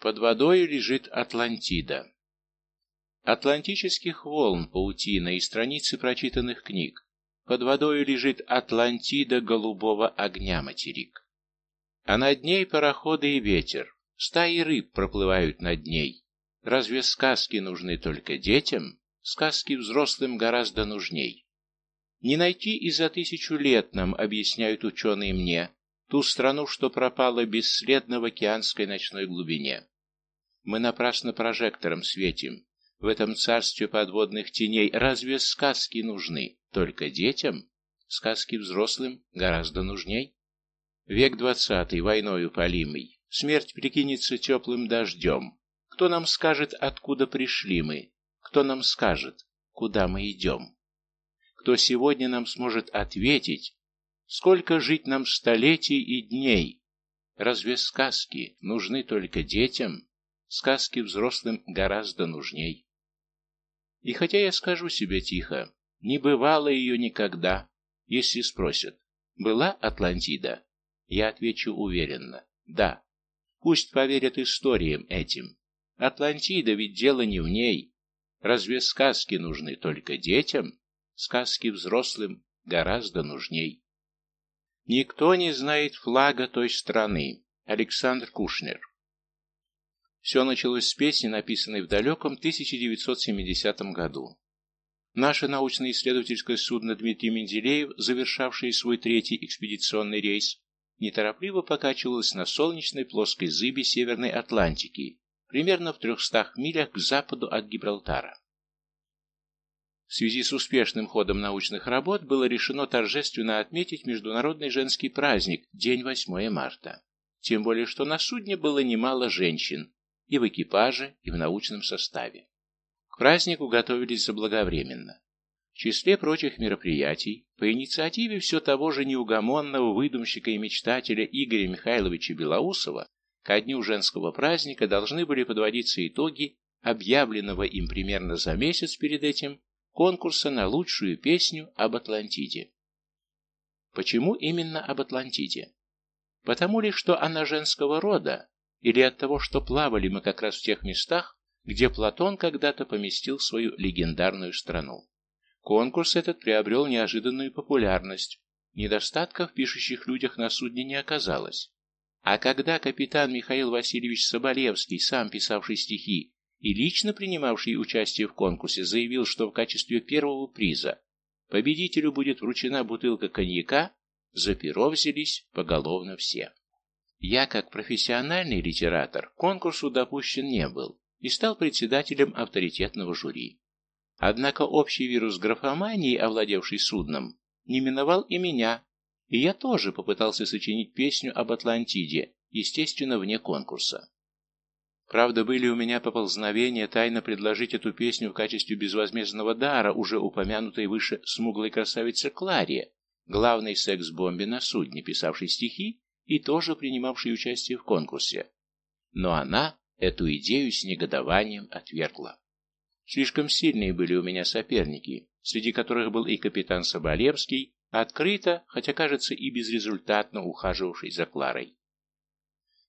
Под водой лежит Атлантида. Атлантических волн паутина и страницы прочитанных книг. Под водою лежит Атлантида голубого огня материк. А над ней пароходы и ветер, стаи рыб проплывают над ней. Разве сказки нужны только детям? Сказки взрослым гораздо нужней. Не найти и за тысячу лет нам, объясняют ученые мне, ту страну, что пропала бесследно в океанской ночной глубине. Мы напрасно прожектором светим. В этом царстве подводных теней разве сказки нужны только детям? Сказки взрослым гораздо нужней. Век двадцатый, войною полимый, смерть прикинется теплым дождем. Кто нам скажет, откуда пришли мы? Кто нам скажет, куда мы идем? Кто сегодня нам сможет ответить, Сколько жить нам столетий и дней? Разве сказки нужны только детям? Сказки взрослым гораздо нужней. И хотя я скажу себе тихо, не бывало ее никогда, если спросят, была Атлантида? Я отвечу уверенно, да. Пусть поверят историям этим. Атлантида ведь дело не в ней. Разве сказки нужны только детям? Сказки взрослым гораздо нужней. Никто не знает флага той страны. Александр Кушнер. Все началось с песни, написанной в далеком 1970 году. Наше научно-исследовательское судно Дмитрий Менделеев, завершавшее свой третий экспедиционный рейс, неторопливо покачивалось на солнечной плоской зыбе Северной Атлантики, примерно в 300 милях к западу от Гибралтара. В связи с успешным ходом научных работ было решено торжественно отметить Международный женский праздник, день 8 марта. Тем более, что на судне было немало женщин, и в экипаже, и в научном составе. К празднику готовились заблаговременно. В числе прочих мероприятий, по инициативе все того же неугомонного выдумщика и мечтателя Игоря Михайловича Белоусова, ко дню женского праздника должны были подводиться итоги объявленного им примерно за месяц перед этим конкурса на лучшую песню об Атлантиде. Почему именно об Атлантиде? Потому ли, что она женского рода, или от того, что плавали мы как раз в тех местах, где Платон когда-то поместил свою легендарную страну? Конкурс этот приобрел неожиданную популярность. Недостатков в пишущих людях на судне не оказалось. А когда капитан Михаил Васильевич Соболевский, сам писавший стихи, и лично принимавший участие в конкурсе заявил, что в качестве первого приза победителю будет вручена бутылка коньяка, за перо взялись поголовно все. Я, как профессиональный литератор, конкурсу допущен не был и стал председателем авторитетного жюри. Однако общий вирус графомании, овладевший судном, не миновал и меня, и я тоже попытался сочинить песню об Атлантиде, естественно, вне конкурса. Правда, были у меня поползновения тайно предложить эту песню в качестве безвозмездного дара уже упомянутой выше смуглой красавице Кларе, главной секс-бомбе на судне, писавшей стихи и тоже принимавшей участие в конкурсе. Но она эту идею с негодованием отвергла. Слишком сильные были у меня соперники, среди которых был и капитан Соболевский, открыто, хотя, кажется, и безрезультатно ухаживавший за Кларой.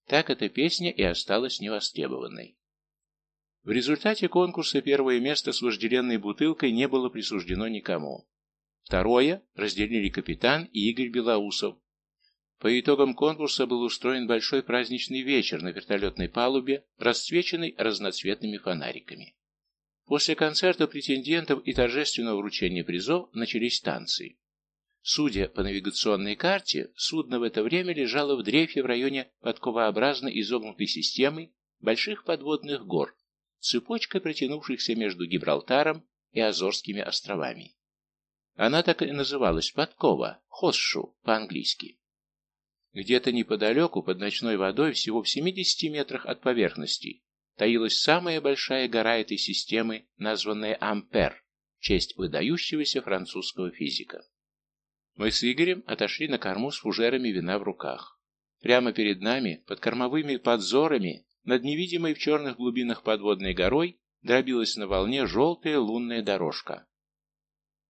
Так эта песня и осталась невостребованной. В результате конкурса первое место с вожделенной бутылкой не было присуждено никому. Второе разделили капитан и Игорь Белоусов. По итогам конкурса был устроен большой праздничный вечер на вертолетной палубе, расцвеченный разноцветными фонариками. После концерта претендентов и торжественного вручения призов начались танцы. Судя по навигационной карте, судно в это время лежало в дрейфе в районе подковообразно изогнутой системы больших подводных гор, цепочкой протянувшихся между Гибралтаром и Азорскими островами. Она так и называлась Подкова, Хосшу по-английски. Где-то неподалеку, под ночной водой, всего в 70 метрах от поверхности, таилась самая большая гора этой системы, названная Ампер, в честь выдающегося французского физика. Мы с Игорем отошли на корму с фужерами вина в руках. Прямо перед нами, под кормовыми подзорами, над невидимой в черных глубинах подводной горой, дробилась на волне желтая лунная дорожка.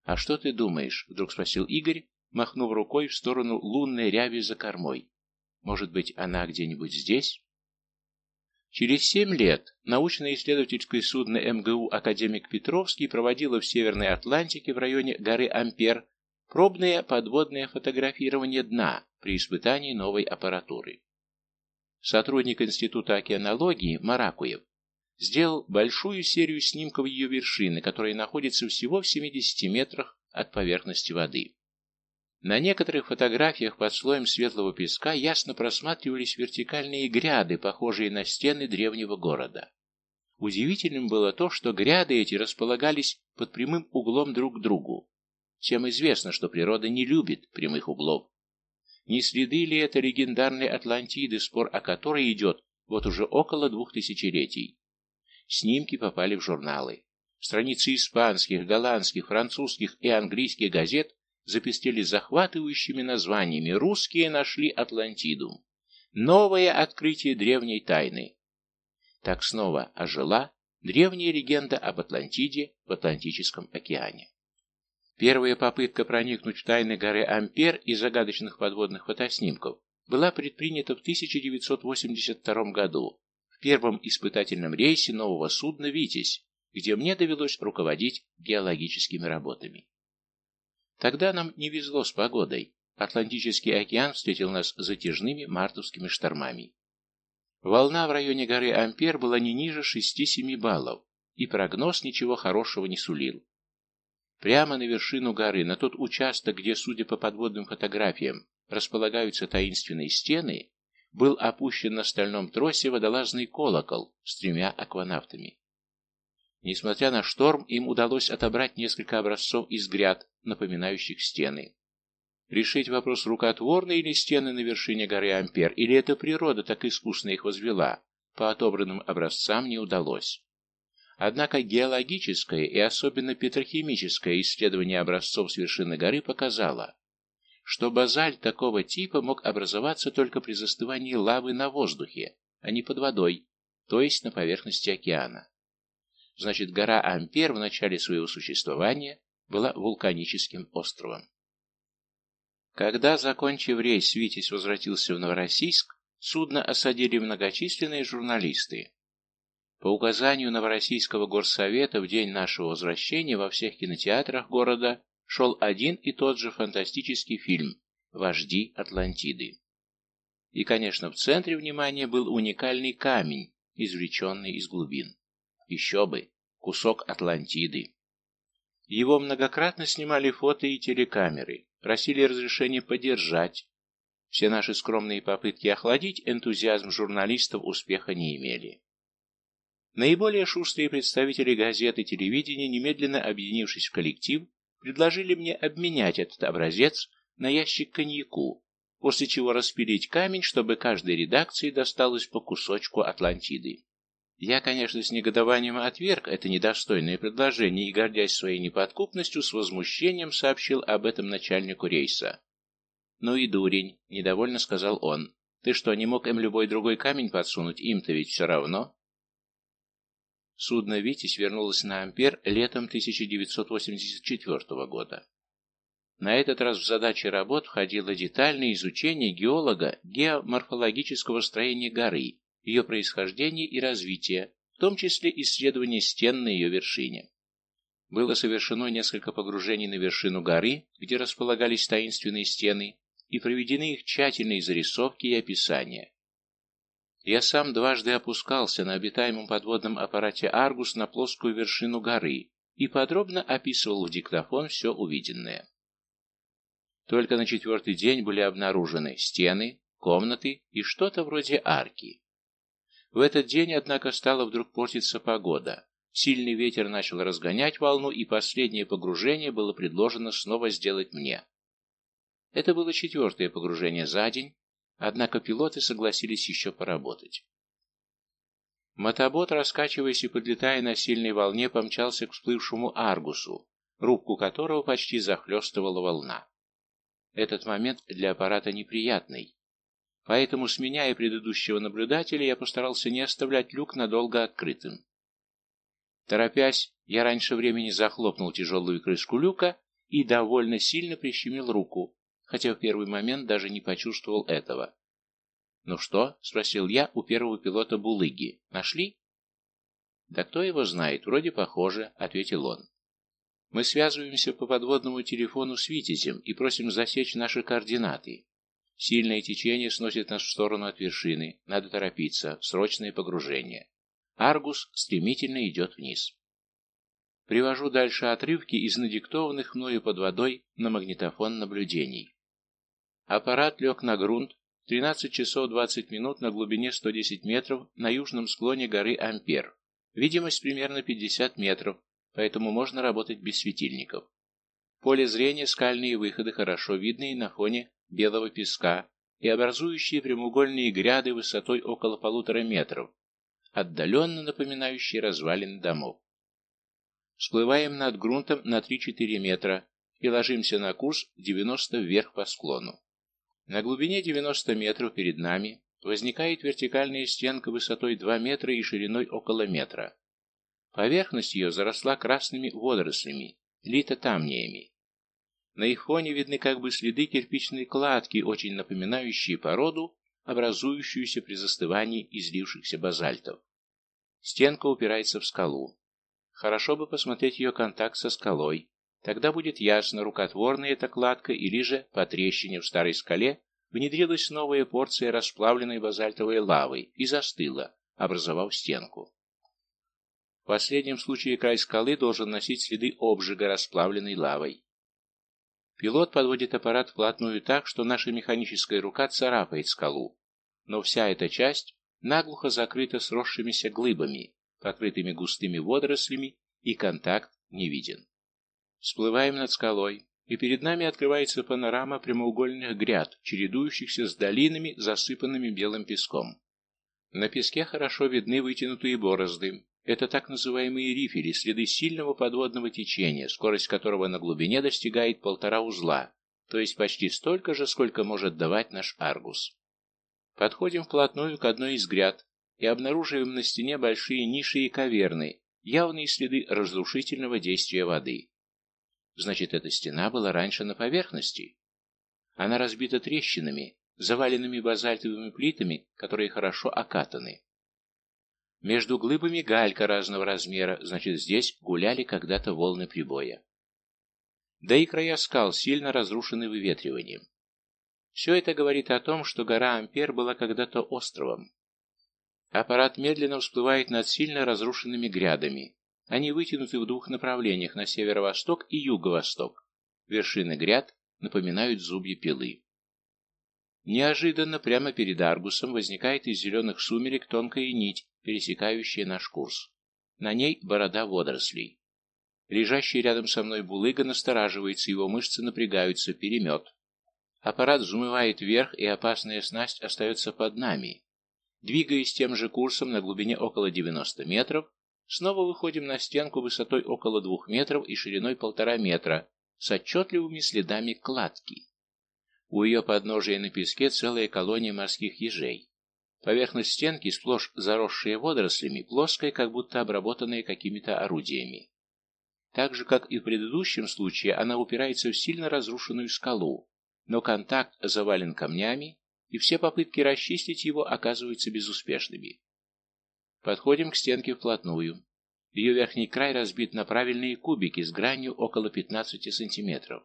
«А что ты думаешь?» — вдруг спросил Игорь, махнув рукой в сторону лунной ряби за кормой. «Может быть, она где-нибудь здесь?» Через семь лет научно-исследовательское судно МГУ «Академик Петровский» проводило в Северной Атлантике в районе горы Ампер пробное подводное фотографирование дна при испытании новой аппаратуры. Сотрудник Института океанологии Маракуев сделал большую серию снимков ее вершины, которая находится всего в 70 метрах от поверхности воды. На некоторых фотографиях под слоем светлого песка ясно просматривались вертикальные гряды, похожие на стены древнего города. Удивительным было то, что гряды эти располагались под прямым углом друг к другу. Всем известно, что природа не любит прямых углов. Не следы ли это легендарной Атлантиды, спор о которой идет вот уже около двух тысячелетий? Снимки попали в журналы. Страницы испанских, голландских, французских и английских газет запестели захватывающими названиями «Русские нашли Атлантиду». Новое открытие древней тайны. Так снова ожила древняя легенда об Атлантиде в Атлантическом океане. Первая попытка проникнуть в тайны горы Ампер и загадочных подводных фотоснимков была предпринята в 1982 году в первом испытательном рейсе нового судна «Витязь», где мне довелось руководить геологическими работами. Тогда нам не везло с погодой. Атлантический океан встретил нас затяжными мартовскими штормами. Волна в районе горы Ампер была не ниже 6-7 баллов, и прогноз ничего хорошего не сулил. Прямо на вершину горы, на тот участок, где, судя по подводным фотографиям, располагаются таинственные стены, был опущен на стальном тросе водолазный колокол с тремя акванавтами. Несмотря на шторм, им удалось отобрать несколько образцов из гряд, напоминающих стены. Решить вопрос рукотворно или стены на вершине горы Ампер, или это природа так искусно их возвела, по отобранным образцам не удалось. Однако геологическое и особенно петрохимическое исследование образцов с вершины горы показало, что базальт такого типа мог образоваться только при застывании лавы на воздухе, а не под водой, то есть на поверхности океана. Значит, гора Ампер в начале своего существования была вулканическим островом. Когда, закончив рейс, Витязь возвратился в Новороссийск, судно осадили многочисленные журналисты. По указанию Новороссийского горсовета в день нашего возвращения во всех кинотеатрах города шел один и тот же фантастический фильм «Вожди Атлантиды». И, конечно, в центре внимания был уникальный камень, извлеченный из глубин. Еще бы, кусок Атлантиды. Его многократно снимали фото и телекамеры, просили разрешения подержать. Все наши скромные попытки охладить энтузиазм журналистов успеха не имели. Наиболее шустрые представители газет и телевидения, немедленно объединившись в коллектив, предложили мне обменять этот образец на ящик коньяку, после чего распилить камень, чтобы каждой редакции досталось по кусочку Атлантиды. Я, конечно, с негодованием отверг это недостойное предложение и, гордясь своей неподкупностью, с возмущением сообщил об этом начальнику рейса. «Ну и дурень», — недовольно сказал он. «Ты что, не мог им любой другой камень подсунуть? Им-то ведь все равно». Судно «Витязь» вернулось на Ампер летом 1984 года. На этот раз в задачи работ входило детальное изучение геолога геоморфологического строения горы ее происхождение и развитие, в том числе исследование стен на ее вершине. Было совершено несколько погружений на вершину горы, где располагались таинственные стены, и проведены их тщательные зарисовки и описания. Я сам дважды опускался на обитаемом подводном аппарате «Аргус» на плоскую вершину горы и подробно описывал в диктофон все увиденное. Только на четвертый день были обнаружены стены, комнаты и что-то вроде арки. В этот день, однако, стала вдруг портиться погода. Сильный ветер начал разгонять волну, и последнее погружение было предложено снова сделать мне. Это было четвертое погружение за день, однако пилоты согласились еще поработать. Мотобот, раскачиваясь и подлетая на сильной волне, помчался к всплывшему Аргусу, рубку которого почти захлестывала волна. Этот момент для аппарата неприятный. Поэтому, сменяя предыдущего наблюдателя, я постарался не оставлять люк надолго открытым. Торопясь, я раньше времени захлопнул тяжелую крышку люка и довольно сильно прищемил руку, хотя в первый момент даже не почувствовал этого. «Ну что?» — спросил я у первого пилота Булыги. «Нашли?» «Да кто его знает, вроде похоже», — ответил он. «Мы связываемся по подводному телефону с Витязем и просим засечь наши координаты. Сильное течение сносит нас в сторону от вершины. Надо торопиться. Срочное погружение. Аргус стремительно идет вниз». Привожу дальше отрывки из надиктованных мною под водой на магнитофон наблюдений. Аппарат лег на грунт 13 часов 20 минут на глубине 110 метров на южном склоне горы Ампер. Видимость примерно 50 метров, поэтому можно работать без светильников. поле зрения скальные выходы хорошо видны на фоне белого песка и образующие прямоугольные гряды высотой около полутора метров, отдаленно напоминающие развалины домов. Всплываем над грунтом на 3-4 метра и ложимся на курс 90 вверх по склону. На глубине 90 метров перед нами возникает вертикальная стенка высотой 2 метра и шириной около метра. Поверхность ее заросла красными водорослями, литотамниями. На их фоне видны как бы следы кирпичной кладки, очень напоминающие породу, образующуюся при застывании излившихся базальтов. Стенка упирается в скалу. Хорошо бы посмотреть ее контакт со скалой. Тогда будет ясно, рукотворная эта кладка или же по трещине в старой скале внедрилась новая порция расплавленной базальтовой лавы и застыла, образовав стенку. В последнем случае край скалы должен носить следы обжига расплавленной лавой. Пилот подводит аппарат вплотную так, что наша механическая рука царапает скалу, но вся эта часть наглухо закрыта сросшимися глыбами, покрытыми густыми водорослями, и контакт не виден. Всплываем над скалой, и перед нами открывается панорама прямоугольных гряд, чередующихся с долинами, засыпанными белым песком. На песке хорошо видны вытянутые борозды. Это так называемые рифели, следы сильного подводного течения, скорость которого на глубине достигает полтора узла, то есть почти столько же, сколько может давать наш Аргус. Подходим вплотную к одной из гряд, и обнаруживаем на стене большие ниши и каверны, явные следы разрушительного действия воды. Значит, эта стена была раньше на поверхности. Она разбита трещинами, заваленными базальтовыми плитами, которые хорошо окатаны. Между глыбами галька разного размера, значит, здесь гуляли когда-то волны прибоя. Да и края скал сильно разрушены выветриванием. Все это говорит о том, что гора Ампер была когда-то островом. Аппарат медленно всплывает над сильно разрушенными грядами. Они вытянуты в двух направлениях, на северо-восток и юго-восток. Вершины гряд напоминают зубья пилы. Неожиданно прямо перед Аргусом возникает из зеленых сумерек тонкая нить, пересекающая наш курс. На ней борода водорослей. Лежащий рядом со мной булыга настораживается, его мышцы напрягаются, перемет. Аппарат взмывает вверх, и опасная снасть остается под нами. Двигаясь тем же курсом на глубине около 90 метров, снова выходим на стенку высотой около 2 метров и шириной полтора метра с отчетливыми следами кладки. У ее подножия на песке целая колония морских ежей. Поверхность стенки, сплошь заросшая водорослями, плоская, как будто обработанная какими-то орудиями. Так же, как и в предыдущем случае, она упирается в сильно разрушенную скалу, но контакт завален камнями, и все попытки расчистить его оказываются безуспешными. Подходим к стенке вплотную. Ее верхний край разбит на правильные кубики с гранью около 15 сантиметров.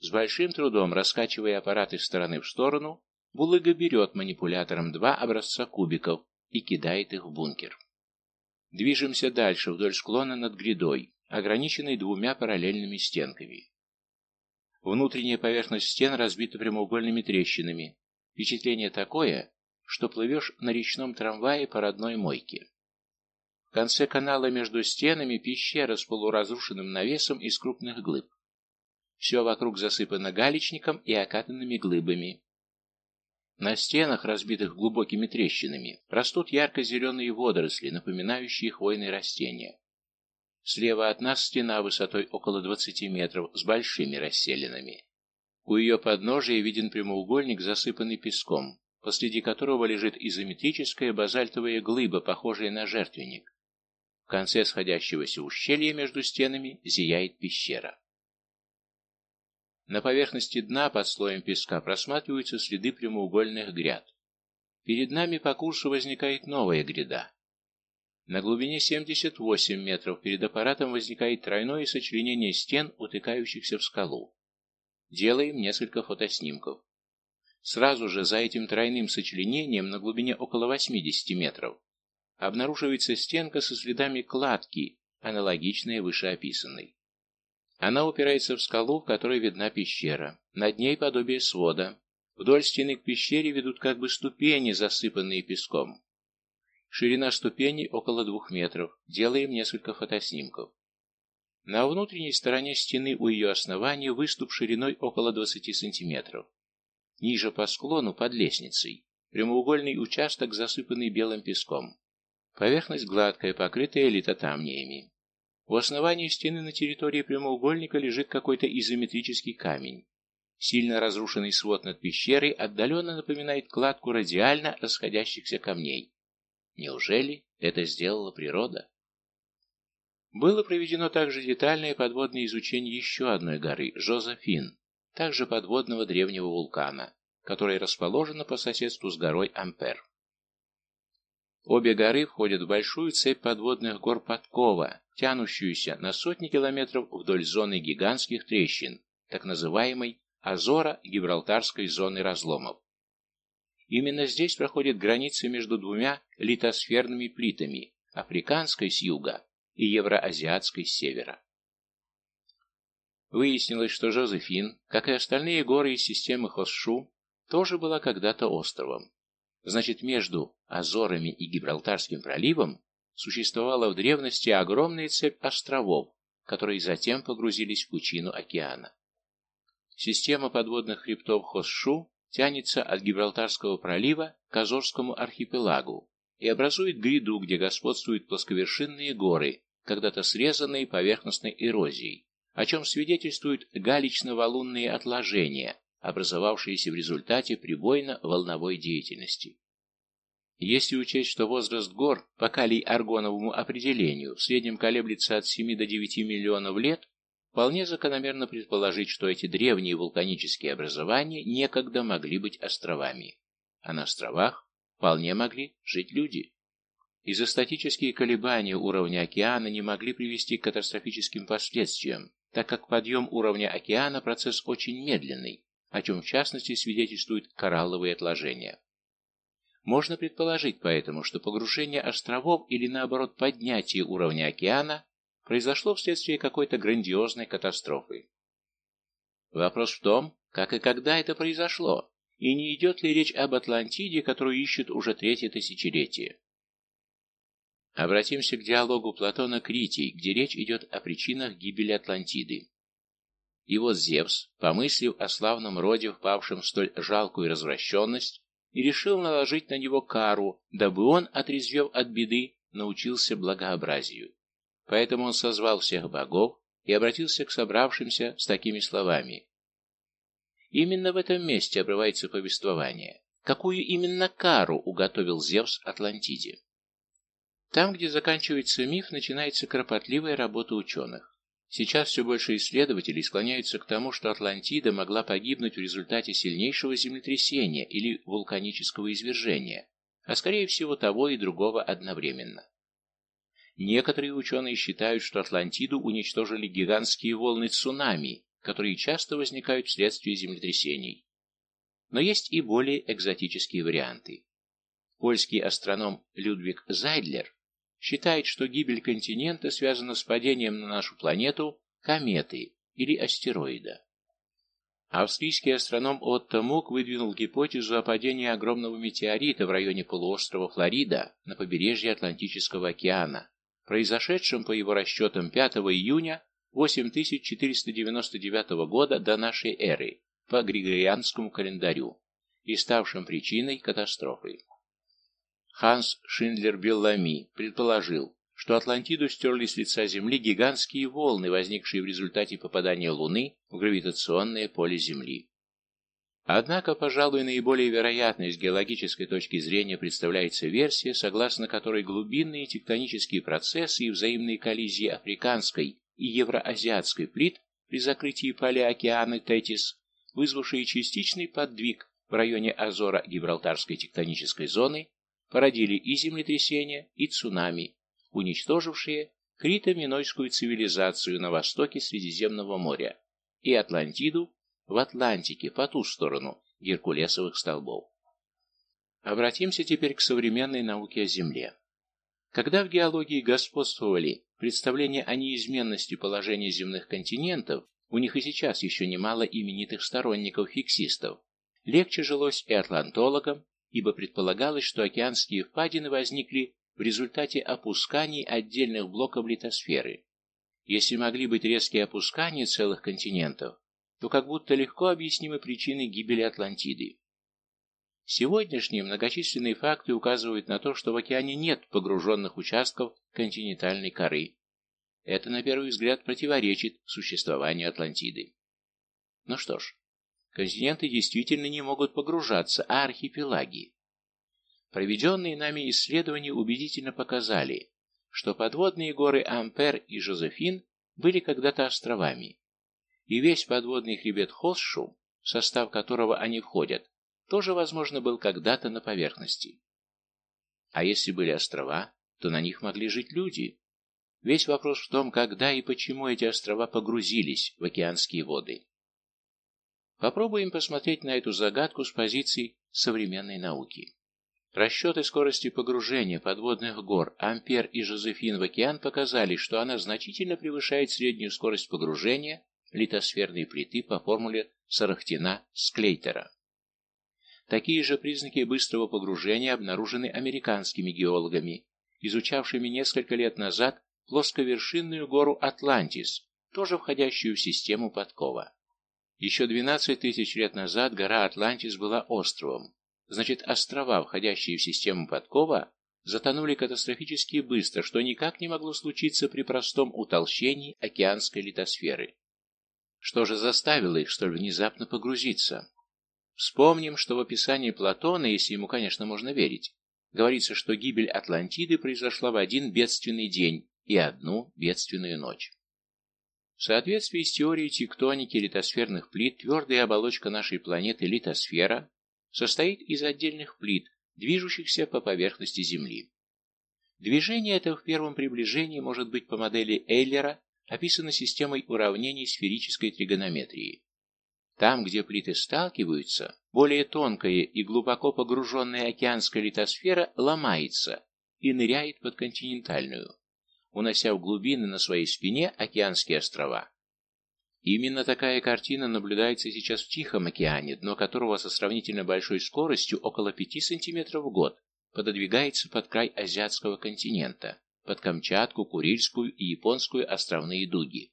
С большим трудом, раскачивая аппарат из стороны в сторону, Булыга берет манипулятором два образца кубиков и кидает их в бункер. Движемся дальше вдоль склона над грядой, ограниченной двумя параллельными стенками. Внутренняя поверхность стен разбита прямоугольными трещинами, Впечатление такое, что плывешь на речном трамвае по родной мойке. В конце канала между стенами пещера с полуразрушенным навесом из крупных глыб. Все вокруг засыпано галечником и окатанными глыбами. На стенах, разбитых глубокими трещинами, растут ярко-зеленые водоросли, напоминающие хвойные растения. Слева от нас стена высотой около 20 метров с большими расселинами. У ее подножия виден прямоугольник, засыпанный песком, посреди которого лежит изометрическая базальтовая глыба, похожая на жертвенник. В конце сходящегося ущелья между стенами зияет пещера. На поверхности дна под слоем песка просматриваются следы прямоугольных гряд. перед нами по курсу возникает новая гряда. На глубине 78 метров перед аппаратом возникает тройное сочленение стен, утыкающихся в скалу. Делаем несколько фотоснимков. Сразу же за этим тройным сочленением на глубине около 80 метров обнаруживается стенка со следами кладки, аналогичная вышеописанной. Она упирается в скалу, в которой видна пещера. Над ней подобие свода. Вдоль стены к пещере ведут как бы ступени, засыпанные песком. Ширина ступеней около двух метров. Делаем несколько фотоснимков. На внутренней стороне стены у ее основания выступ шириной около 20 сантиметров. Ниже по склону, под лестницей, прямоугольный участок, засыпанный белым песком. Поверхность гладкая, покрытая литотамниями. У основания стены на территории прямоугольника лежит какой-то изометрический камень. Сильно разрушенный свод над пещерой отдаленно напоминает кладку радиально расходящихся камней. Неужели это сделала природа? Было проведено также детальное подводное изучение еще одной горы, Жозефин, также подводного древнего вулкана, которая расположена по соседству с горой Ампер. Обе горы входят в большую цепь подводных гор Подкова, тянущуюся на сотни километров вдоль зоны гигантских трещин, так называемой Азора-Гибралтарской зоны разломов. Именно здесь проходит граница между двумя литосферными плитами, африканской с юга и евроазиатской с севера. Выяснилось, что Жозефин, как и остальные горы из системы Хосшу, тоже была когда-то островом. Значит, между Азорами и Гибралтарским проливом существовала в древности огромная цепь островов, которые затем погрузились в пучину океана. Система подводных хребтов Хосшу тянется от Гибралтарского пролива к Азорскому архипелагу и образует гряду, где господствуют плосковершинные горы, когда-то срезанные поверхностной эрозией, о чем свидетельствуют галечно-валунные отложения, образовавшиеся в результате прибойно-волновой деятельности. Если учесть, что возраст гор по калий-аргоновому определению в среднем колеблется от 7 до 9 миллионов лет, вполне закономерно предположить, что эти древние вулканические образования некогда могли быть островами, а на островах вполне могли жить люди. Изостатические колебания уровня океана не могли привести к катастрофическим последствиям, так как подъем уровня океана – процесс очень медленный, о чем в частности свидетельствуют коралловые отложения. Можно предположить поэтому, что погружение островов или наоборот поднятие уровня океана произошло вследствие какой-то грандиозной катастрофы. Вопрос в том, как и когда это произошло, и не идет ли речь об Атлантиде, которую ищут уже третье тысячелетие. Обратимся к диалогу Платона Критий, где речь идет о причинах гибели Атлантиды. И вот Зевс, помыслив о славном роде, впавшем в столь жалкую развращенность, и решил наложить на него кару, дабы он, отрезвев от беды, научился благообразию. Поэтому он созвал всех богов и обратился к собравшимся с такими словами. Именно в этом месте обрывается повествование. Какую именно кару уготовил Зевс Атлантиде? Там, где заканчивается миф, начинается кропотливая работа ученых. Сейчас все больше исследователей склоняются к тому, что Атлантида могла погибнуть в результате сильнейшего землетрясения или вулканического извержения, а скорее всего того и другого одновременно. Некоторые ученые считают, что Атлантиду уничтожили гигантские волны цунами, которые часто возникают вследствие землетрясений. Но есть и более экзотические варианты. Польский астроном Людвиг Зайдлер считает, что гибель континента связана с падением на нашу планету кометы или астероида. Австрийский астроном Отто Мук выдвинул гипотезу о падении огромного метеорита в районе полуострова Флорида на побережье Атлантического океана, произошедшем, по его расчетам, 5 июня 8499 года до нашей эры по Григорианскому календарю и ставшим причиной катастрофы. Ханс Шиндлер-Беллами предположил, что Атлантиду стерли с лица Земли гигантские волны, возникшие в результате попадания Луны в гравитационное поле Земли. Однако, пожалуй, наиболее вероятной с геологической точки зрения представляется версия, согласно которой глубинные тектонические процессы и взаимные коллизии африканской и евроазиатской плит при закрытии поля океана Тетис, вызвавшие частичный подвиг в районе Азора-Гибралтарской тектонической зоны породили и землетрясения, и цунами, уничтожившие крито-минойскую цивилизацию на востоке Средиземного моря и Атлантиду в Атлантике по ту сторону Геркулесовых столбов. Обратимся теперь к современной науке о Земле. Когда в геологии господствовали представления о неизменности положения земных континентов, у них и сейчас еще немало именитых сторонников-фиксистов, легче жилось и атлантологам, ибо предполагалось, что океанские впадины возникли в результате опусканий отдельных блоков литосферы. Если могли быть резкие опускания целых континентов, то как будто легко объяснимы причины гибели Атлантиды. Сегодняшние многочисленные факты указывают на то, что в океане нет погруженных участков континентальной коры. Это, на первый взгляд, противоречит существованию Атлантиды. Ну что ж, континенты действительно не могут погружаться, а архипелаги. Проведенные нами исследования убедительно показали, что подводные горы Ампер и Жозефин были когда-то островами, и весь подводный хребет Хосшум, в состав которого они входят, тоже, возможно, был когда-то на поверхности. А если были острова, то на них могли жить люди. Весь вопрос в том, когда и почему эти острова погрузились в океанские воды. Попробуем посмотреть на эту загадку с позиции современной науки. Расчеты скорости погружения подводных гор Ампер и Жозефин в океан показали, что она значительно превышает среднюю скорость погружения литосферной плиты по формуле Сарахтина-Склейтера. Такие же признаки быстрого погружения обнаружены американскими геологами, изучавшими несколько лет назад плосковершинную гору Атлантис, тоже входящую в систему Подкова. Еще 12 тысяч лет назад гора Атлантис была островом. Значит, острова, входящие в систему Подкова, затонули катастрофически быстро, что никак не могло случиться при простом утолщении океанской литосферы. Что же заставило их столь внезапно погрузиться? Вспомним, что в описании Платона, если ему, конечно, можно верить, говорится, что гибель Атлантиды произошла в один бедственный день и одну бедственную ночь. В соответствии с теорией тектоники литосферных плит, твердая оболочка нашей планеты литосфера состоит из отдельных плит, движущихся по поверхности Земли. Движение это в первом приближении может быть по модели Эйлера описано системой уравнений сферической тригонометрии. Там, где плиты сталкиваются, более тонкая и глубоко погруженная океанская литосфера ломается и ныряет под континентальную, унося в глубины на своей спине океанские острова. Именно такая картина наблюдается сейчас в Тихом океане, дно которого со сравнительно большой скоростью около 5 см в год пододвигается под край азиатского континента, под Камчатку, Курильскую и Японскую островные дуги.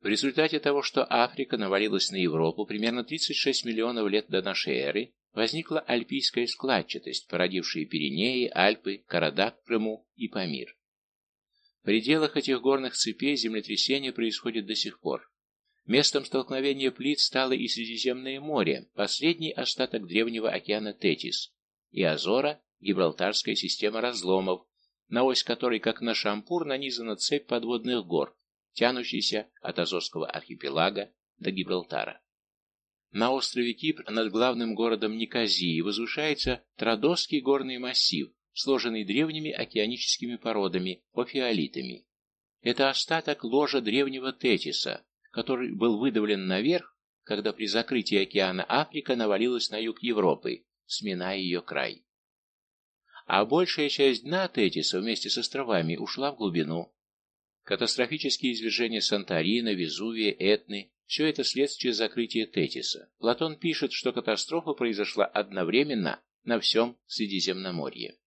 В результате того, что Африка навалилась на Европу примерно 36 миллионов лет до нашей эры, возникла альпийская складчатость, породившая Пиренеи, Альпы, Карадак Крыму и Памир. Пределах этих горных цепей землетрясения происходят до сих пор. Местом столкновения плит стало и Средиземное море, последний остаток древнего океана Тетис, и Азора, Гибралтарская система разломов, на ось которой, как на шампур, нанизана цепь подводных гор, тянущийся от Азорского архипелага до Гибралтара. На острове Кипр над главным городом Никозии возвышается Традосский горный массив, сложенный древними океаническими породами, офиолитами. Это остаток ложа древнего Тетиса, который был выдавлен наверх, когда при закрытии океана Африка навалилась на юг Европы, сминая ее край. А большая часть дна Тетиса вместе с островами ушла в глубину, Катастрофические извержения Санторина, Везувия, Этны – все это следствие закрытия Тетиса. Платон пишет, что катастрофа произошла одновременно на всем Средиземноморье.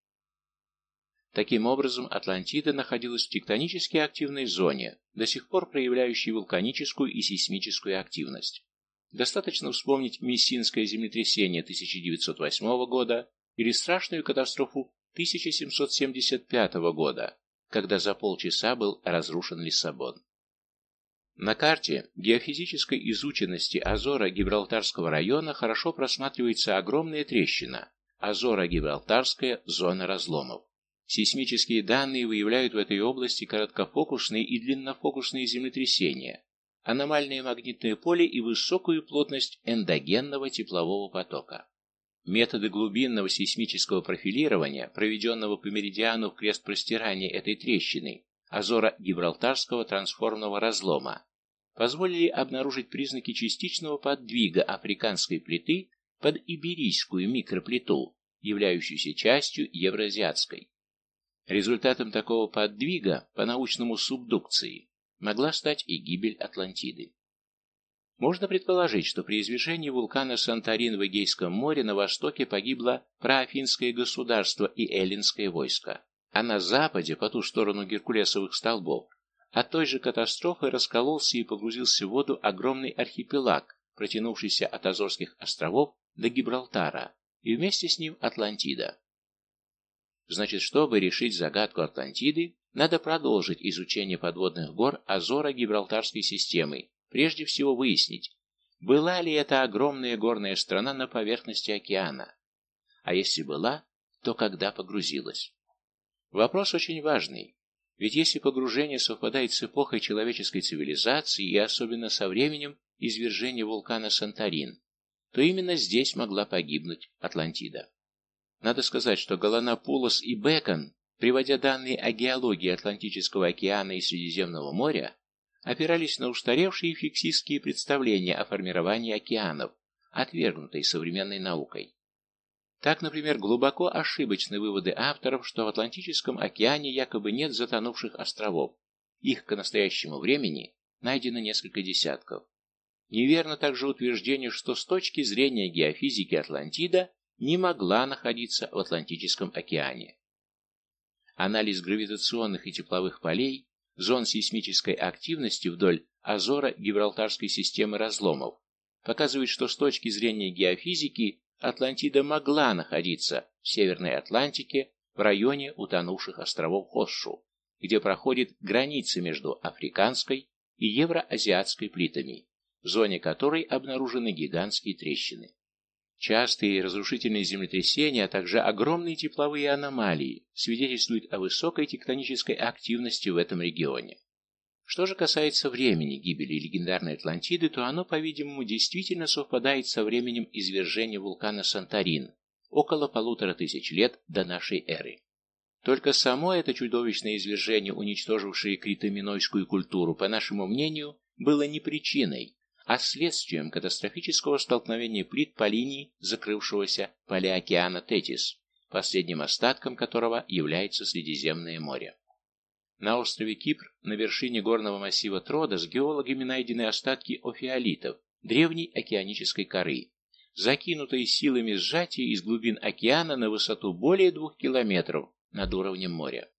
Таким образом, Атлантида находилась в тектонически активной зоне, до сих пор проявляющей вулканическую и сейсмическую активность. Достаточно вспомнить Мессинское землетрясение 1908 года или страшную катастрофу 1775 года, когда за полчаса был разрушен Лиссабон. На карте геофизической изученности Азора-Гибралтарского района хорошо просматривается огромная трещина Азора-Гибралтарская зона разломов. Сейсмические данные выявляют в этой области короткофокусные и длиннофокусные землетрясения, аномальное магнитное поле и высокую плотность эндогенного теплового потока. Методы глубинного сейсмического профилирования, проведенного по меридиану в крест простирания этой трещины, Азора Гибралтарского трансформного разлома, позволили обнаружить признаки частичного подвига африканской плиты под иберийскую микроплиту, являющуюся частью евроазиатской. Результатом такого подвига, по-научному субдукции, могла стать и гибель Атлантиды. Можно предположить, что при извержении вулкана Санторин в Эгейском море на востоке погибло проафинское государство и эллинское войско, а на западе, по ту сторону Геркулесовых столбов, от той же катастрофы раскололся и погрузился в воду огромный архипелаг, протянувшийся от Азорских островов до Гибралтара, и вместе с ним Атлантида. Значит, чтобы решить загадку Атлантиды, надо продолжить изучение подводных гор Азора-Гибралтарской системы, прежде всего выяснить, была ли эта огромная горная страна на поверхности океана, а если была, то когда погрузилась. Вопрос очень важный, ведь если погружение совпадает с эпохой человеческой цивилизации и особенно со временем извержения вулкана Санторин, то именно здесь могла погибнуть Атлантида. Надо сказать, что Галанопулос и Бекон, приводя данные о геологии Атлантического океана и Средиземного моря, опирались на устаревшие фиксистские представления о формировании океанов, отвергнутые современной наукой. Так, например, глубоко ошибочны выводы авторов, что в Атлантическом океане якобы нет затонувших островов. Их к настоящему времени найдено несколько десятков. Неверно также утверждение, что с точки зрения геофизики Атлантида не могла находиться в Атлантическом океане. Анализ гравитационных и тепловых полей, зон сейсмической активности вдоль Азоро-Гибралтарской системы разломов показывает, что с точки зрения геофизики Атлантида могла находиться в Северной Атлантике в районе утонувших островов Хорсшу, где проходит граница между африканской и евроазиатской плитами, в зоне которой обнаружены гигантские трещины. Частые разрушительные землетрясения, а также огромные тепловые аномалии свидетельствуют о высокой тектонической активности в этом регионе. Что же касается времени гибели легендарной Атлантиды, то оно, по-видимому, действительно совпадает со временем извержения вулкана Санторин, около полутора тысяч лет до нашей эры. Только само это чудовищное извержение, уничтожившее критоминойскую культуру, по нашему мнению, было не причиной, а следствием катастрофического столкновения плит по линии закрывшегося поля океана Тетис, последним остатком которого является Средиземное море. На острове Кипр, на вершине горного массива Тродос, геологами найдены остатки офиолитов, древней океанической коры, закинутые силами сжатия из глубин океана на высоту более двух километров над уровнем моря.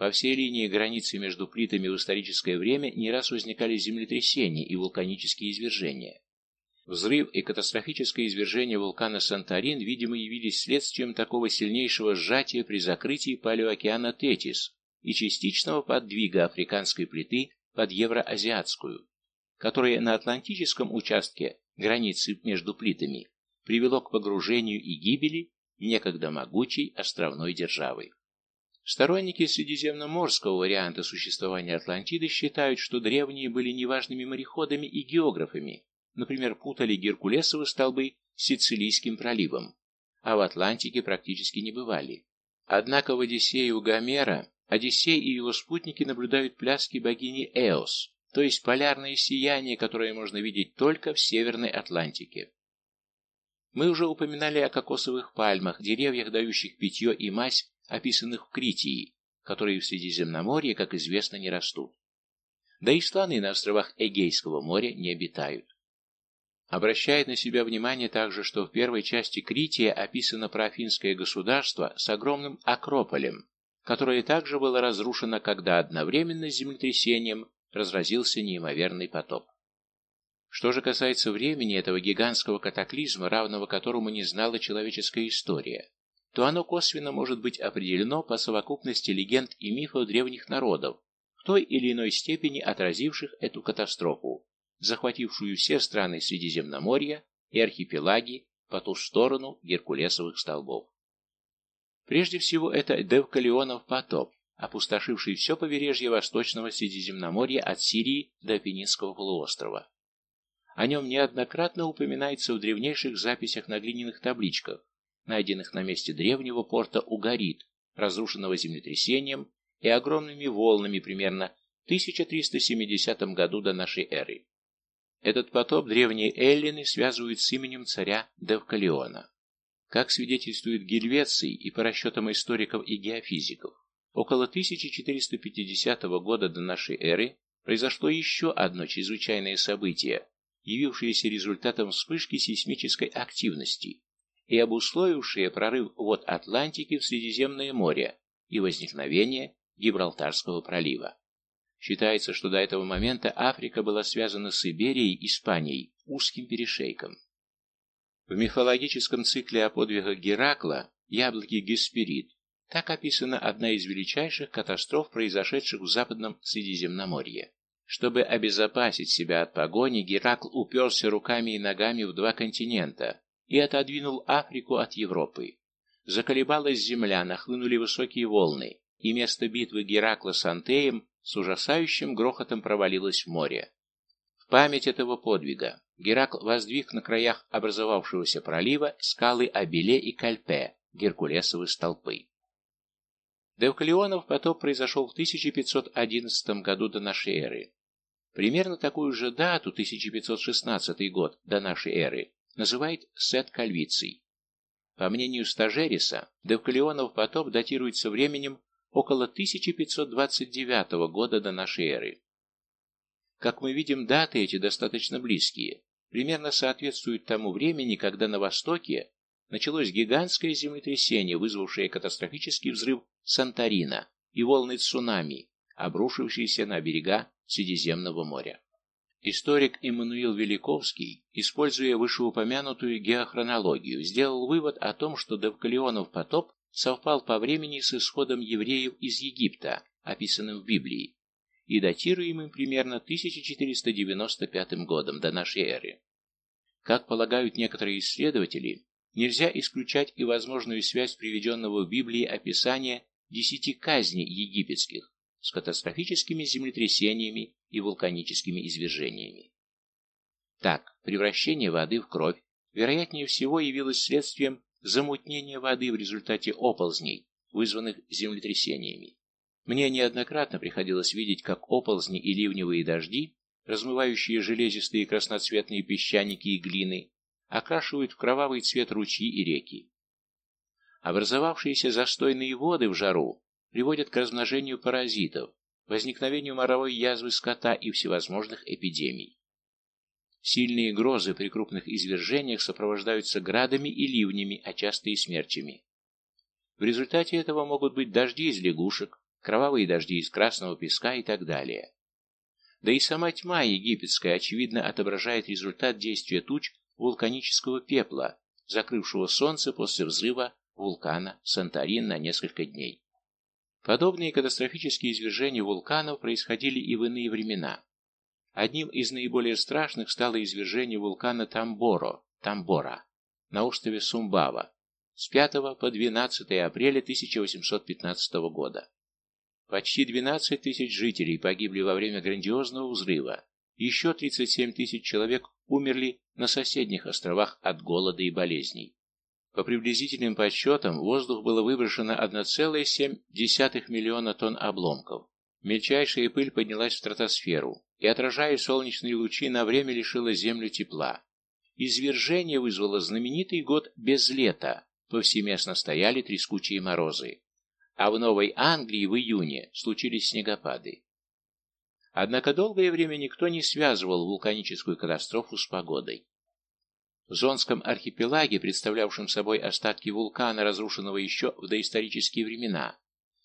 По всей линии границы между плитами в историческое время не раз возникали землетрясения и вулканические извержения. Взрыв и катастрофическое извержение вулкана Санторин, видимо, явились следствием такого сильнейшего сжатия при закрытии палеоокеана Тетис, и частичного подвига африканской плиты под евроазиатскую, которая на Атлантическом участке границы между плитами привело к погружению и гибели некогда могучей островной державы. Сторонники средиземноморского варианта существования Атлантиды считают, что древние были неважными мореходами и географами, например, путали Геркулесовы столбы с Сицилийским проливом, а в Атлантике практически не бывали. Однако в Одиссее у Гомера Одиссей и его спутники наблюдают пляски богини Эос, то есть полярное сияние, которое можно видеть только в Северной Атлантике. Мы уже упоминали о кокосовых пальмах, деревьях, дающих питье и мазь, описанных в Критии, которые в Средиземноморье, как известно, не растут. Да и слоны на островах Эгейского моря не обитают. Обращает на себя внимание также, что в первой части Крития описано проафинское государство с огромным Акрополем, которое также было разрушено, когда одновременно с землетрясением разразился неимоверный потоп. Что же касается времени этого гигантского катаклизма, равного которому не знала человеческая история, то оно косвенно может быть определено по совокупности легенд и мифов древних народов, в той или иной степени отразивших эту катастрофу, захватившую все страны Средиземноморья и архипелаги по ту сторону Геркулесовых столбов. Прежде всего, это Девкалионов потоп, опустошивший все побережье Восточного Средиземноморья от Сирии до Апеннинского полуострова. О нем неоднократно упоминается в древнейших записях на глиняных табличках, найденных на месте древнего порта Угарит, разрушенного землетрясением и огромными волнами примерно в 1370 году до нашей эры. Этот потоп древние эллины связывают с именем царя Девкалиона. Как свидетельствует Гельвеций и по расчетам историков и геофизиков, около 1450 года до нашей эры произошло еще одно чрезвычайное событие, явившееся результатом вспышки сейсмической активности и обусловившее прорыв вод Атлантики в Средиземное море и возникновение Гибралтарского пролива. Считается, что до этого момента Африка была связана с Иберией и Испанией узким перешейком. В мифологическом цикле о подвигах Геракла «Яблоки Гесперид» так описана одна из величайших катастроф, произошедших в Западном Средиземноморье. Чтобы обезопасить себя от погони, Геракл уперся руками и ногами в два континента и отодвинул Африку от Европы. Заколебалась земля, нахлынули высокие волны, и место битвы Геракла с Антеем с ужасающим грохотом провалилось в море. В память этого подвига Геракл воздвиг на краях образовавшегося пролива скалы Абеле и Кальпе, Геркулесовы столпы. Девкалионов потоп произошел в 1511 году до нашей эры. Примерно такую же дату, 1516 год до нашей эры, называет Сет Кальвиций. По мнению Стажериса, Девкалионов потоп датируется временем около 1529 года до нашей эры. Как мы видим, даты эти достаточно близкие, примерно соответствуют тому времени, когда на Востоке началось гигантское землетрясение, вызвавшее катастрофический взрыв Санторина и волны цунами, обрушившиеся на берега Средиземного моря. Историк Иммануил Великовский, используя вышеупомянутую геохронологию, сделал вывод о том, что Девкалионов потоп совпал по времени с исходом евреев из Египта, описанным в Библии, и датируемым примерно 1495 годом до нашей эры. Как полагают некоторые исследователи, нельзя исключать и возможную связь приведенного в Библии описания десяти казней египетских с катастрофическими землетрясениями и вулканическими извержениями. Так, превращение воды в кровь, вероятнее всего, явилось следствием замутнения воды в результате оползней, вызванных землетрясениями. Мне неоднократно приходилось видеть, как оползни и ливневые дожди, размывающие железистые красноцветные песчаники и глины, окрашивают в кровавый цвет ручьи и реки. Образовавшиеся застойные воды в жару приводят к размножению паразитов, возникновению моровой язвы скота и всевозможных эпидемий. Сильные грозы при крупных извержениях сопровождаются градами и ливнями, а часто и смерчами. В результате этого могут быть дожди из лягушек, кровавые дожди из красного песка и так далее. Да и сама тьма египетская, очевидно, отображает результат действия туч вулканического пепла, закрывшего солнце после взрыва вулкана Санторин на несколько дней. Подобные катастрофические извержения вулканов происходили и в иные времена. Одним из наиболее страшных стало извержение вулкана Тамборо, Тамбора, на острове Сумбава с 5 по 12 апреля 1815 года. Почти 12 тысяч жителей погибли во время грандиозного взрыва, еще 37 тысяч человек умерли на соседних островах от голода и болезней. По приблизительным подсчетам, в воздух было выброшено 1,7 миллиона тонн обломков. Мельчайшая пыль поднялась в стратосферу и, отражая солнечные лучи, на время лишила Землю тепла. Извержение вызвало знаменитый год без лета, повсеместно стояли трескучие морозы. А в Новой Англии в июне случились снегопады. Однако долгое время никто не связывал вулканическую катастрофу с погодой. В Зонском архипелаге, представлявшем собой остатки вулкана, разрушенного еще в доисторические времена,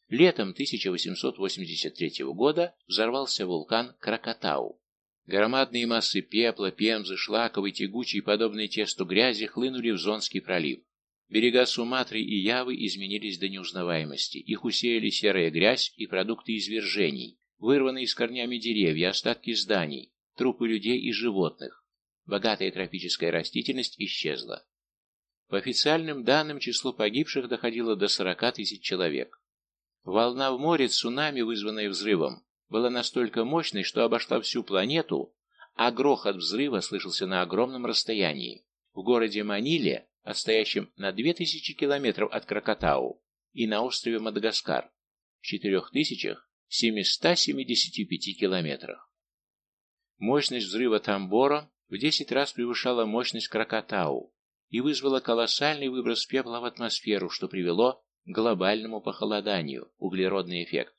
летом 1883 года взорвался вулкан Кракатау. Громадные массы пепла, пемзы, шлаковой, тягучей, подобной тесту грязи хлынули в Зонский пролив. Берега Суматры и Явы изменились до неузнаваемости. Их усеяли серая грязь и продукты извержений, вырванные с корнями деревья, остатки зданий, трупы людей и животных богатая тропическая растительность исчезла. По официальным данным, число погибших доходило до 40 тысяч человек. Волна в море, цунами, вызванная взрывом, была настолько мощной, что обошла всю планету, а грохот взрыва слышался на огромном расстоянии. В городе Маниле, отстоящем на 2000 километров от Кракатау, и на острове Мадагаскар, в 4775 километрах. Мощность взрыва Тамборо в 10 раз превышала мощность Кракатау и вызвала колоссальный выброс пепла в атмосферу, что привело к глобальному похолоданию, углеродный эффект.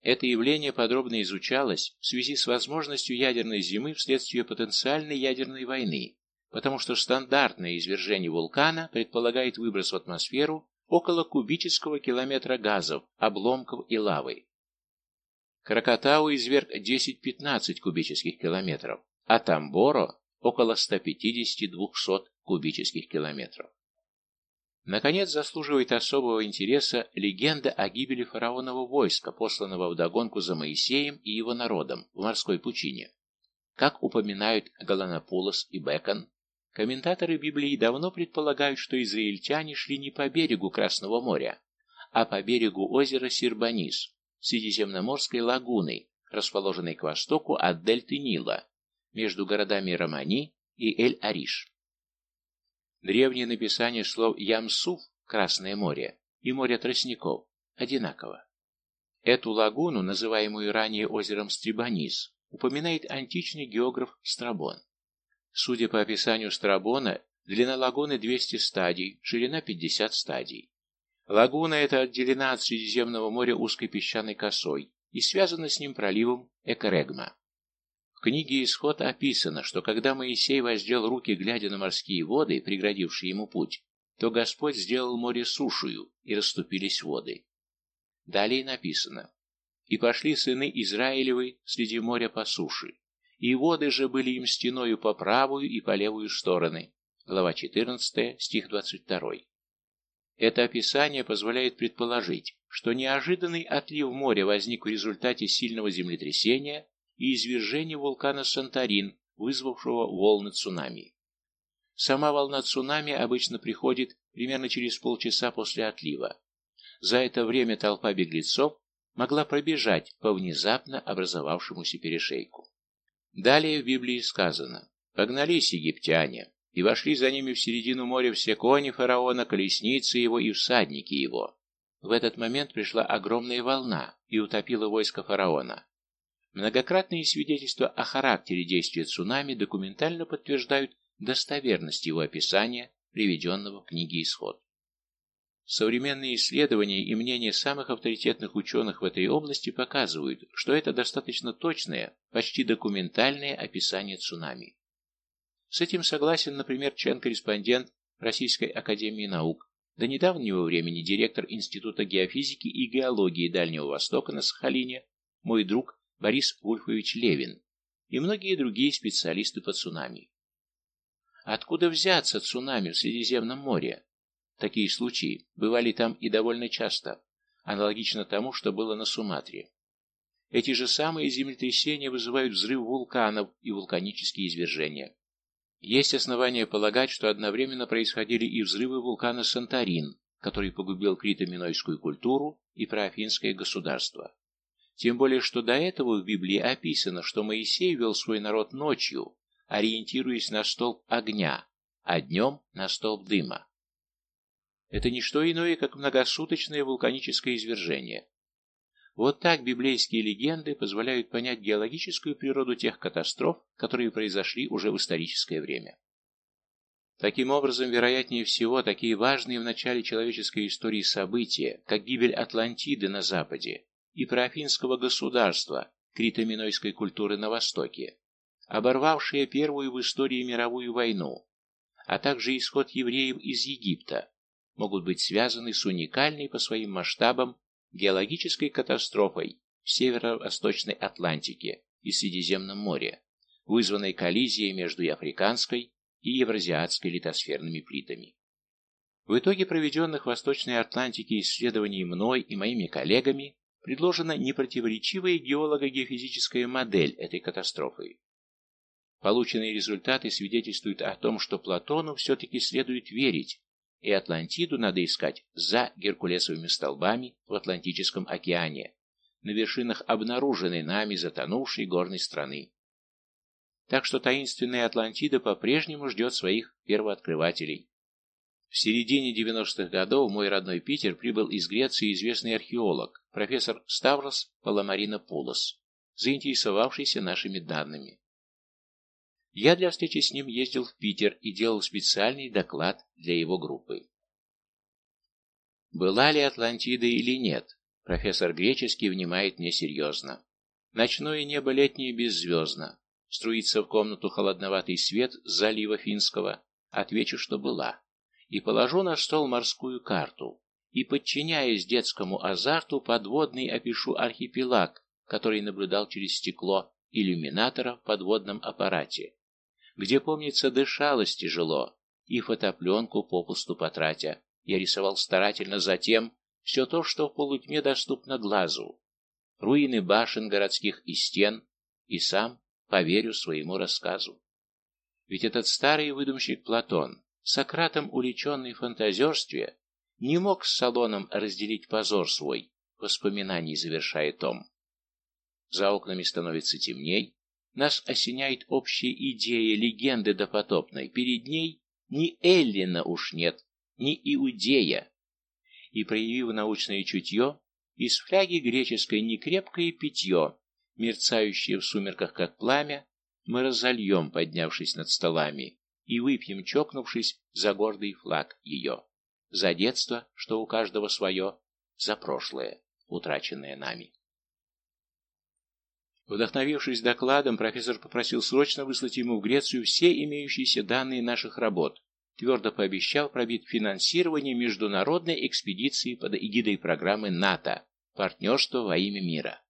Это явление подробно изучалось в связи с возможностью ядерной зимы вследствие потенциальной ядерной войны, потому что стандартное извержение вулкана предполагает выброс в атмосферу около кубического километра газов, обломков и лавы. Кракатау изверг 10-15 кубических километров, а Тамборо около 150-200 кубических километров. Наконец, заслуживает особого интереса легенда о гибели фараонового войска, посланного вдогонку за Моисеем и его народом в морской пучине. Как упоминают Галанопулос и Бекон, комментаторы Библии давно предполагают, что израильтяне шли не по берегу Красного моря, а по берегу озера Сирбанис, Средиземноморской лагуны, расположенной к востоку от дельты Нила, между городами Романи и Эль-Ариш. Древнее написание слов Ямсуф – Красное море и море тростников одинаково. Эту лагуну, называемую ранее озером Стрибонис, упоминает античный географ Страбон. Судя по описанию Страбона, длина лагуны 200 стадий, ширина 50 стадий. Лагуна эта отделена от Средиземного моря узкой песчаной косой и связана с ним проливом Экорегма. В книге «Исход» описано, что когда Моисей воздел руки, глядя на морские воды, преградившие ему путь, то Господь сделал море сушую, и расступились воды. Далее написано «И пошли сыны Израилевы среди моря по суше, и воды же были им стеною по правую и по левую стороны». Глава 14, стих 22. Это описание позволяет предположить, что неожиданный отлив моря возник в результате сильного землетрясения и извержение вулкана Санторин, вызвавшего волны цунами. Сама волна цунами обычно приходит примерно через полчаса после отлива. За это время толпа беглецов могла пробежать по внезапно образовавшемуся перешейку. Далее в Библии сказано «Погнались египтяне, и вошли за ними в середину моря все кони фараона, колесницы его и всадники его». В этот момент пришла огромная волна и утопила войско фараона. Многократные свидетельства о характере действия цунами документально подтверждают достоверность его описания, приведенного в книге «Исход». Современные исследования и мнения самых авторитетных ученых в этой области показывают, что это достаточно точное, почти документальное описание цунами. С этим согласен, например, член-корреспондент Российской Академии Наук, до недавнего времени директор Института геофизики и геологии Дальнего Востока на Сахалине, мой друг Борис Вульфович Левин и многие другие специалисты по цунами. Откуда взяться цунами в Средиземном море? Такие случаи бывали там и довольно часто, аналогично тому, что было на Суматре. Эти же самые землетрясения вызывают взрыв вулканов и вулканические извержения. Есть основания полагать, что одновременно происходили и взрывы вулкана Санторин, который погубил крито-минойскую культуру и проафинское государство. Тем более, что до этого в Библии описано, что Моисей вел свой народ ночью, ориентируясь на столб огня, а днем на столб дыма. Это не что иное, как многосуточное вулканическое извержение. Вот так библейские легенды позволяют понять геологическую природу тех катастроф, которые произошли уже в историческое время. Таким образом, вероятнее всего, такие важные в начале человеческой истории события, как гибель Атлантиды на Западе, и проафинского государства крито-минойской культуры на Востоке, оборвавшее первую в истории мировую войну, а также исход евреев из Египта, могут быть связаны с уникальной по своим масштабам геологической катастрофой в северо-восточной Атлантике и Средиземном море, вызванной коллизией между африканской и евразиатской литосферными плитами. В итоге проведенных в Восточной Атлантике исследований мной и моими коллегами предложена непротиворечивая геолого-геофизическая модель этой катастрофы. Полученные результаты свидетельствуют о том, что Платону все-таки следует верить и Атлантиду надо искать за Геркулесовыми столбами в Атлантическом океане, на вершинах обнаруженной нами затонувшей горной страны. Так что таинственная Атлантида по-прежнему ждет своих первооткрывателей. В середине 90-х годов мой родной Питер прибыл из Греции известный археолог, профессор Ставрос Паламаринопулос, заинтересовавшийся нашими данными. Я для встречи с ним ездил в Питер и делал специальный доклад для его группы. Была ли Атлантида или нет, профессор Греческий внимает мне серьезно. Ночное небо летнее беззвездно, струится в комнату холодноватый свет залива Финского, отвечу, что была, и положу на стол морскую карту, и, подчиняясь детскому азарту, подводный опишу архипелаг, который наблюдал через стекло иллюминатора в подводном аппарате, где, помнится, дышалось тяжело, и фотопленку попусту потратя, я рисовал старательно затем все то, что в полутьме доступно глазу, руины башен городских и стен, и сам поверю своему рассказу. Ведь этот старый выдумщик Платон, Сократом уличенный в фантазерстве, не мог с салоном разделить позор свой, воспоминаний завершая том. За окнами становится темней, нас осеняет общая идея легенды допотопной, перед ней ни Эллина уж нет, ни Иудея. И, проявив научное чутье, из фляги греческой некрепкое питье, мерцающее в сумерках как пламя, мы разольем, поднявшись над столами, и выпьем, чокнувшись, за гордый флаг ее, за детство, что у каждого свое, за прошлое, утраченное нами. Вдохновившись докладом, профессор попросил срочно выслать ему в Грецию все имеющиеся данные наших работ, твердо пообещав пробить финансирование международной экспедиции под эгидой программы НАТО «Партнерство во имя мира».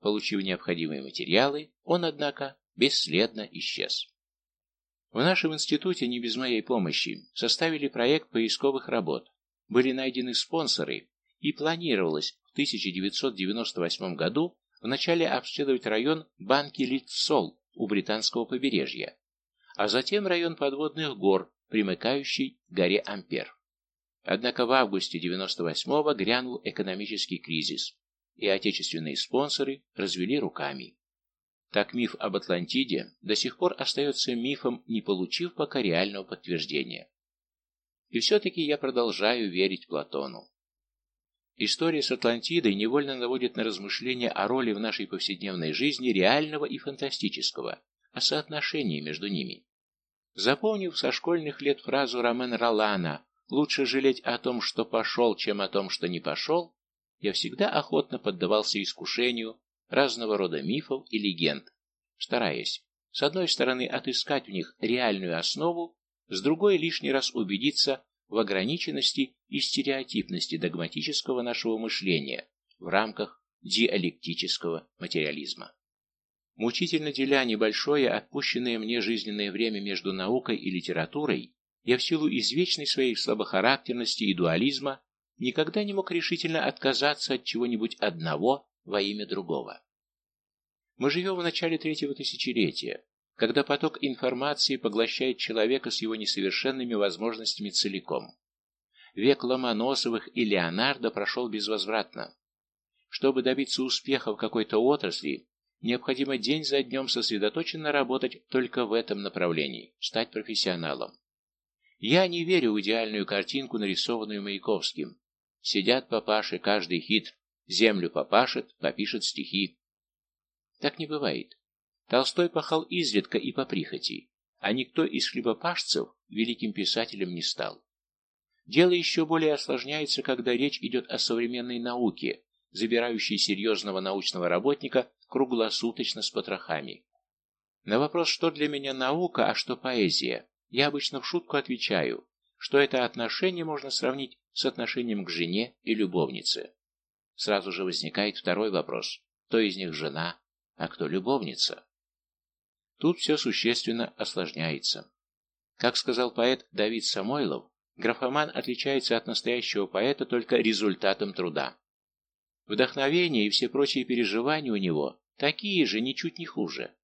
Получив необходимые материалы, он, однако, бесследно исчез. В нашем институте, не без моей помощи, составили проект поисковых работ, были найдены спонсоры, и планировалось в 1998 году вначале обследовать район банки Литсол у британского побережья, а затем район подводных гор, примыкающий к горе Ампер. Однако в августе 98-го грянул экономический кризис, и отечественные спонсоры развели руками. Так миф об Атлантиде до сих пор остается мифом, не получив пока реального подтверждения. И все-таки я продолжаю верить Платону. История с Атлантидой невольно наводит на размышления о роли в нашей повседневной жизни реального и фантастического, о соотношении между ними. Запомнив со школьных лет фразу Ромен Ролана «Лучше жалеть о том, что пошел, чем о том, что не пошел», я всегда охотно поддавался искушению разного рода мифов и легенд, стараясь, с одной стороны, отыскать в них реальную основу, с другой лишний раз убедиться в ограниченности и стереотипности догматического нашего мышления в рамках диалектического материализма. Мучительно деля небольшое отпущенное мне жизненное время между наукой и литературой, я в силу извечной своей слабохарактерности и дуализма никогда не мог решительно отказаться от чего-нибудь одного во имя другого. Мы живем в начале третьего тысячелетия, когда поток информации поглощает человека с его несовершенными возможностями целиком. Век Ломоносовых и Леонардо прошел безвозвратно. Чтобы добиться успеха в какой-то отрасли, необходимо день за днем сосредоточенно работать только в этом направлении, стать профессионалом. Я не верю в идеальную картинку, нарисованную Маяковским. Сидят папаши, каждый хит, землю попашет, попишет стихи. Так не бывает. Толстой пахал изредка и по прихоти, а никто из хлебопашцев великим писателем не стал. Дело еще более осложняется, когда речь идет о современной науке, забирающей серьезного научного работника круглосуточно с потрохами. На вопрос, что для меня наука, а что поэзия, я обычно в шутку отвечаю, что это отношение можно сравнить с отношением к жене и любовнице. Сразу же возникает второй вопрос. Кто из них жена, а кто любовница? Тут все существенно осложняется. Как сказал поэт Давид Самойлов, графоман отличается от настоящего поэта только результатом труда. Вдохновение и все прочие переживания у него такие же, ничуть не хуже.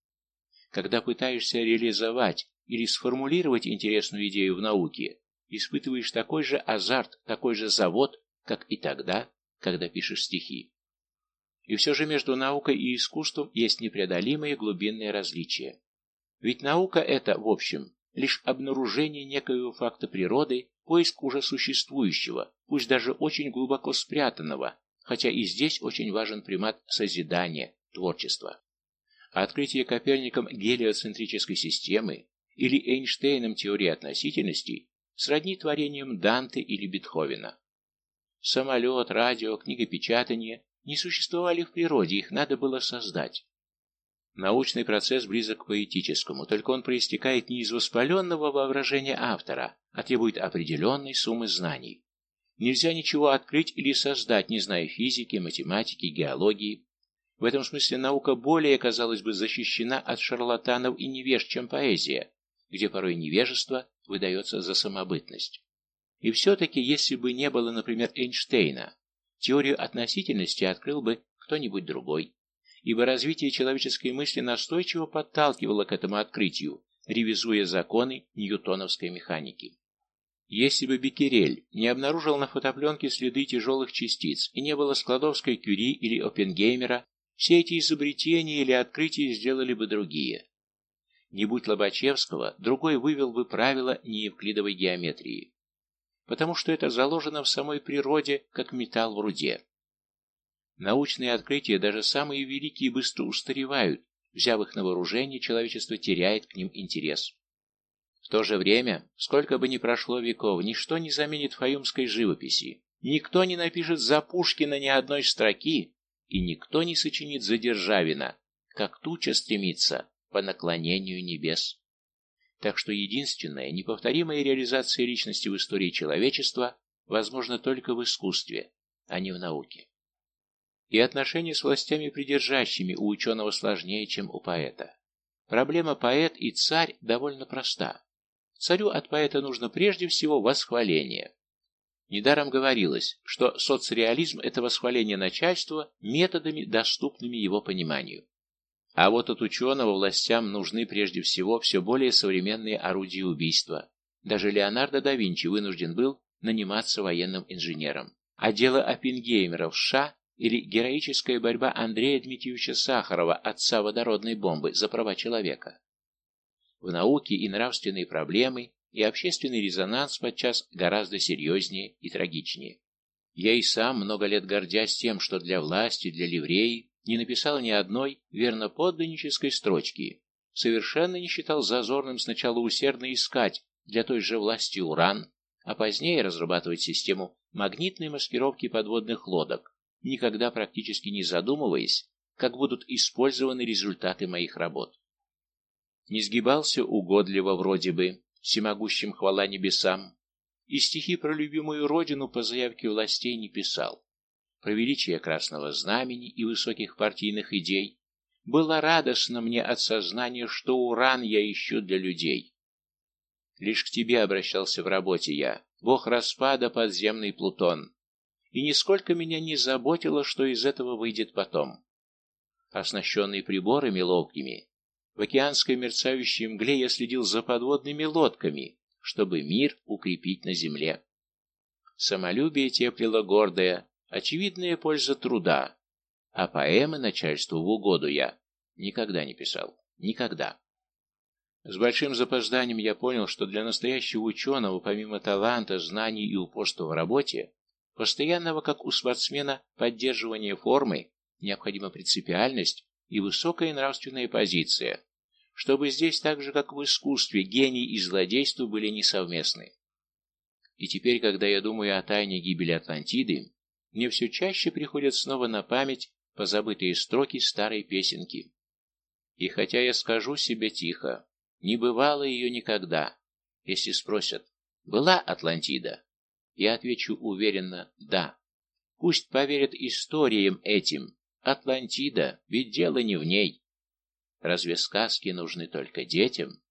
Когда пытаешься реализовать или сформулировать интересную идею в науке, испытываешь такой же азарт, такой же завод, как и тогда, когда пишешь стихи. И все же между наукой и искусством есть непреодолимые глубинные различия. Ведь наука – это, в общем, лишь обнаружение некоего факта природы, поиск уже существующего, пусть даже очень глубоко спрятанного, хотя и здесь очень важен примат созидания, творчества. А открытие Коперником гелиоцентрической системы или Эйнштейном теории относительности сродни творениям Данте или Бетховена. Самолет, радио, книгопечатание не существовали в природе, их надо было создать. Научный процесс близок к поэтическому, только он проистекает не из воспаленного воображения автора, а требует определенной суммы знаний. Нельзя ничего открыть или создать, не зная физики, математики, геологии. В этом смысле наука более, казалось бы, защищена от шарлатанов и невеж, чем поэзия, где порой невежество выдается за самобытность. И все-таки, если бы не было, например, Эйнштейна, теорию относительности открыл бы кто-нибудь другой, ибо развитие человеческой мысли настойчиво подталкивало к этому открытию, ревизуя законы ньютоновской механики. Если бы Беккерель не обнаружил на фотопленке следы тяжелых частиц и не было Складовской Кюри или Оппенгеймера, все эти изобретения или открытия сделали бы другие. Не будь Лобачевского, другой вывел бы правила неевклидовой геометрии потому что это заложено в самой природе, как металл в руде. Научные открытия, даже самые великие, быстро устаревают, взяв их на вооружение, человечество теряет к ним интерес. В то же время, сколько бы ни прошло веков, ничто не заменит фаюмской живописи, никто не напишет за Пушкина ни одной строки, и никто не сочинит за Державина, как туча стремится по наклонению небес. Так что единственная, неповторимая реализация личности в истории человечества возможна только в искусстве, а не в науке. И отношения с властями придержащими у ученого сложнее, чем у поэта. Проблема поэт и царь довольно проста. Царю от поэта нужно прежде всего восхваление. Недаром говорилось, что соцреализм – это восхваление начальства методами, доступными его пониманию. А вот от ученого властям нужны прежде всего все более современные орудия убийства. Даже Леонардо да Винчи вынужден был наниматься военным инженером. А дело Оппенгеймера в США или героическая борьба Андрея Дмитриевича Сахарова, отца водородной бомбы, за права человека. В науке и нравственные проблемы, и общественный резонанс подчас гораздо серьезнее и трагичнее. Я и сам, много лет гордясь тем, что для власти, для ливреи, не написал ни одной верноподданнической строчки, совершенно не считал зазорным сначала усердно искать для той же власти уран, а позднее разрабатывать систему магнитной маскировки подводных лодок, никогда практически не задумываясь, как будут использованы результаты моих работ. Не сгибался угодливо вроде бы, всемогущим хвала небесам, и стихи про любимую родину по заявке властей не писал про величие Красного Знамени и высоких партийных идей, было радостно мне от сознания, что уран я ищу для людей. Лишь к тебе обращался в работе я, бог распада подземный Плутон, и нисколько меня не заботило, что из этого выйдет потом. Оснащенный приборами ловкими, в океанской мерцающей мгле я следил за подводными лодками, чтобы мир укрепить на земле. Самолюбие теплило гордое, Очевидная польза труда. А поэмы начальству в угоду я никогда не писал. Никогда. С большим запозданием я понял, что для настоящего ученого, помимо таланта, знаний и упорства в работе, постоянного, как у спортсмена, поддерживания формы, необходима принципиальность и высокая нравственная позиция, чтобы здесь так же, как в искусстве, гений и злодейство были несовместны. И теперь, когда я думаю о тайне гибели Атлантиды, мне все чаще приходят снова на память позабытые строки старой песенки. И хотя я скажу себе тихо, не бывало ее никогда, если спросят, была Атлантида? Я отвечу уверенно «да». Пусть поверят историям этим. Атлантида, ведь дело не в ней. Разве сказки нужны только детям?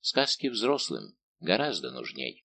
Сказки взрослым гораздо нужней.